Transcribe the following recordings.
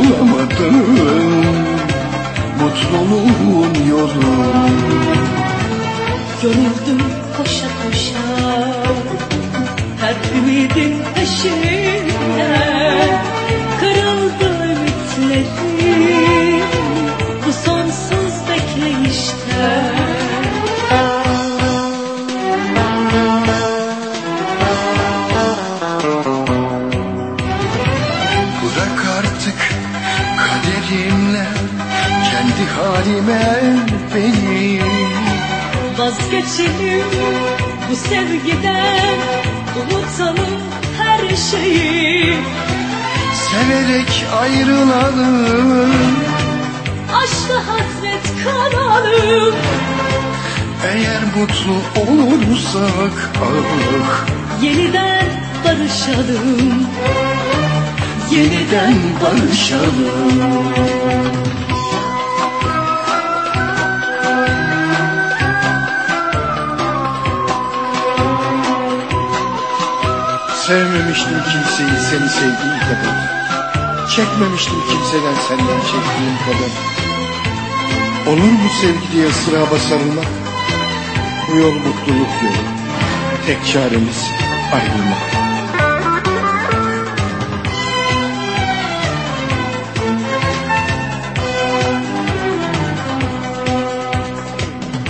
bulamadım Mutluluğun yolu halime beni Vazgeçelim bu sevgiden Unutalım her şeyi. Severek ayrılalım. Aşka hasret kalalım. Eğer mutlu olursak ah Yeniden barışalım. Yeniden barışalım Sevmemiştim kimseyi seni sevdiğim kadar. Çekmemiştim kimseden senden çektiğim kadar. Olur mu sevgi diye ıstıraba sarılmak Bu yol mutluluk yolu. Tek çaremiz ayrılmak.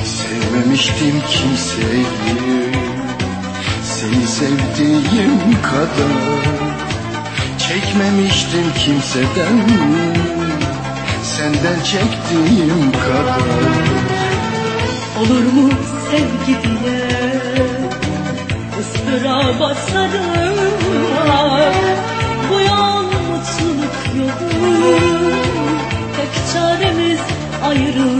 Sevmemiştim kimseyi sevdiğim kadar Çekmemiştim kimseden Senden çektiğim kadar Olur mu sevgi diye ıstıraba sarılmak Bu yol mutluluk yolu. Tek çaremiz ayrılmak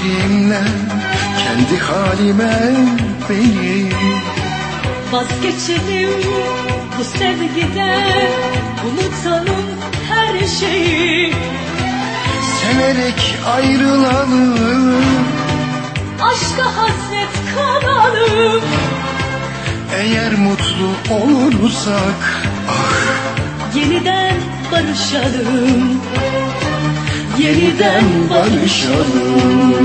kaderimle Kendi halime beni. Vazgeçelim bu sevgiden Unutalım her şeyi. Severek ayrılalım. Aşka hasret kalalım. Eğer mutlu olursak ah. Yeniden barışalım yeniden barışalım